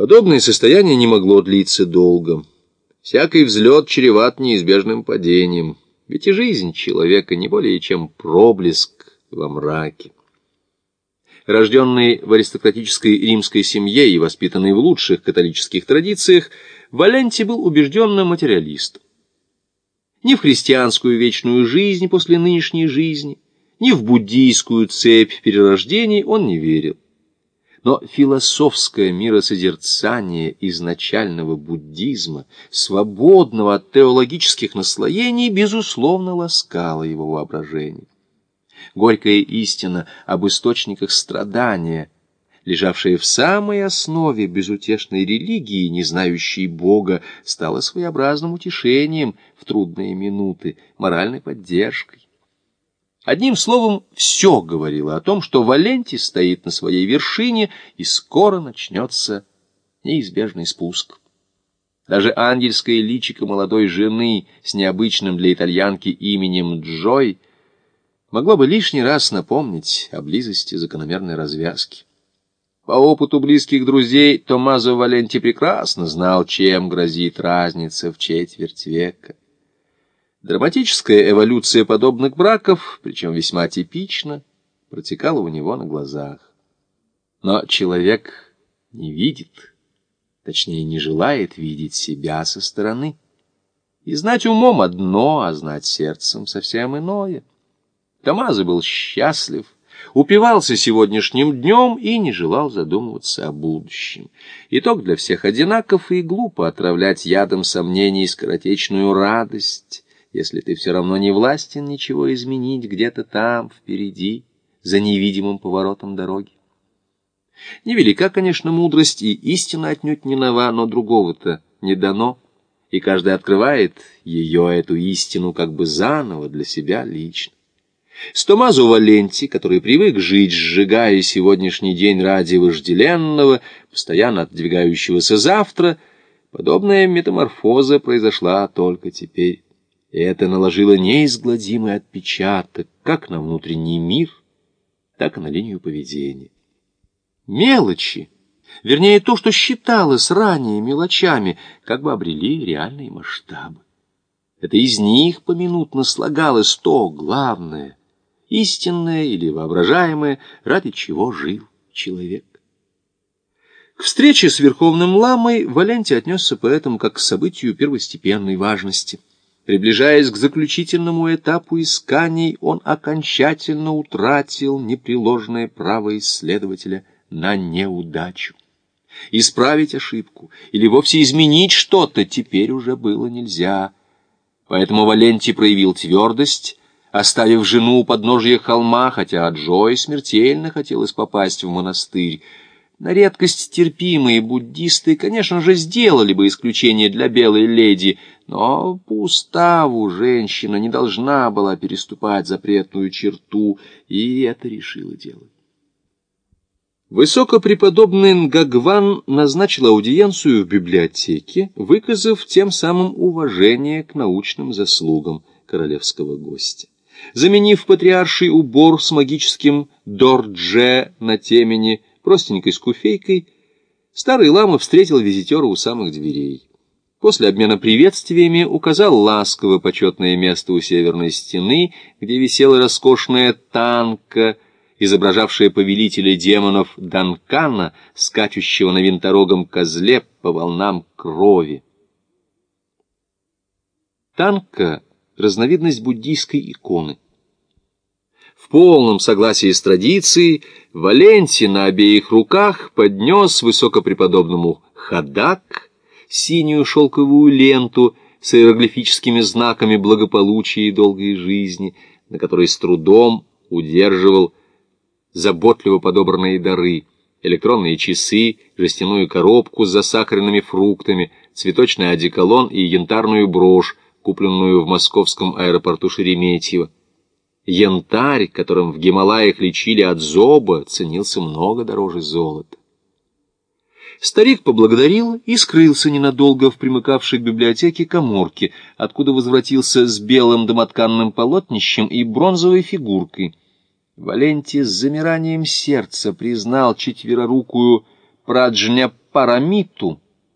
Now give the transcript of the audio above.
Подобное состояние не могло длиться долго. Всякий взлет чреват неизбежным падением, ведь и жизнь человека не более чем проблеск во мраке. Рожденный в аристократической римской семье и воспитанный в лучших католических традициях, Валенти был убежденным материалистом. Ни в христианскую вечную жизнь после нынешней жизни, ни в буддийскую цепь перерождений он не верил. Но философское миросозерцание изначального буддизма, свободного от теологических наслоений, безусловно ласкало его воображение. Горькая истина об источниках страдания, лежавшая в самой основе безутешной религии, не знающей Бога, стала своеобразным утешением в трудные минуты, моральной поддержкой. Одним словом, все говорило о том, что Валенти стоит на своей вершине, и скоро начнется неизбежный спуск. Даже ангельское личико молодой жены с необычным для итальянки именем Джой могло бы лишний раз напомнить о близости закономерной развязки. По опыту близких друзей Томазо Валенти прекрасно знал, чем грозит разница в четверть века. Драматическая эволюция подобных браков, причем весьма типично, протекала у него на глазах. Но человек не видит, точнее не желает видеть себя со стороны. И знать умом одно, а знать сердцем совсем иное. Томазо был счастлив, упивался сегодняшним днем и не желал задумываться о будущем. Итог для всех одинаков, и глупо отравлять ядом сомнений скоротечную радость, если ты все равно не властен ничего изменить где-то там, впереди, за невидимым поворотом дороги. Невелика, конечно, мудрость, и истина отнюдь не нова, но другого-то не дано, и каждый открывает ее, эту истину, как бы заново для себя лично. С Томазо Валенти, который привык жить, сжигая сегодняшний день ради вожделенного, постоянно отдвигающегося завтра, подобная метаморфоза произошла только теперь. Это наложило неизгладимый отпечаток как на внутренний мир, так и на линию поведения. Мелочи, вернее то, что считалось ранее мелочами, как бы обрели реальные масштабы. Это из них поминутно слагалось то главное, истинное или воображаемое, ради чего жил человек. К встрече с Верховным Ламой Валенти отнесся поэтому как к событию первостепенной важности – Приближаясь к заключительному этапу исканий, он окончательно утратил непреложное право исследователя на неудачу. Исправить ошибку или вовсе изменить что-то теперь уже было нельзя. Поэтому Валентий проявил твердость, оставив жену у подножия холма, хотя Джой смертельно хотелось попасть в монастырь. На редкость терпимые буддисты, конечно же, сделали бы исключение для белой леди, но по уставу женщина не должна была переступать запретную черту, и это решила делать. Высокопреподобный Нгагван назначил аудиенцию в библиотеке, выказав тем самым уважение к научным заслугам королевского гостя. Заменив патриарший убор с магическим дордже на темени простенькой скуфейкой, старый лама встретил визитера у самых дверей. После обмена приветствиями указал ласково почетное место у северной стены, где висела роскошная танка, изображавшая повелителя демонов Данкана, скачущего на винторогом козле по волнам крови. Танка — разновидность буддийской иконы. В полном согласии с традицией Валенти на обеих руках поднес высокопреподобному хадак, синюю шелковую ленту с иероглифическими знаками благополучия и долгой жизни, на которой с трудом удерживал заботливо подобранные дары, электронные часы, жестяную коробку с засахаренными фруктами, цветочный одеколон и янтарную брошь, купленную в московском аэропорту Шереметьево. Янтарь, которым в Гималаях лечили от зоба, ценился много дороже золота. Старик поблагодарил и скрылся ненадолго в примыкавшей к библиотеке коморке, откуда возвратился с белым домотканным полотнищем и бронзовой фигуркой. Валентий с замиранием сердца признал четверорукую Праджня Парамиту,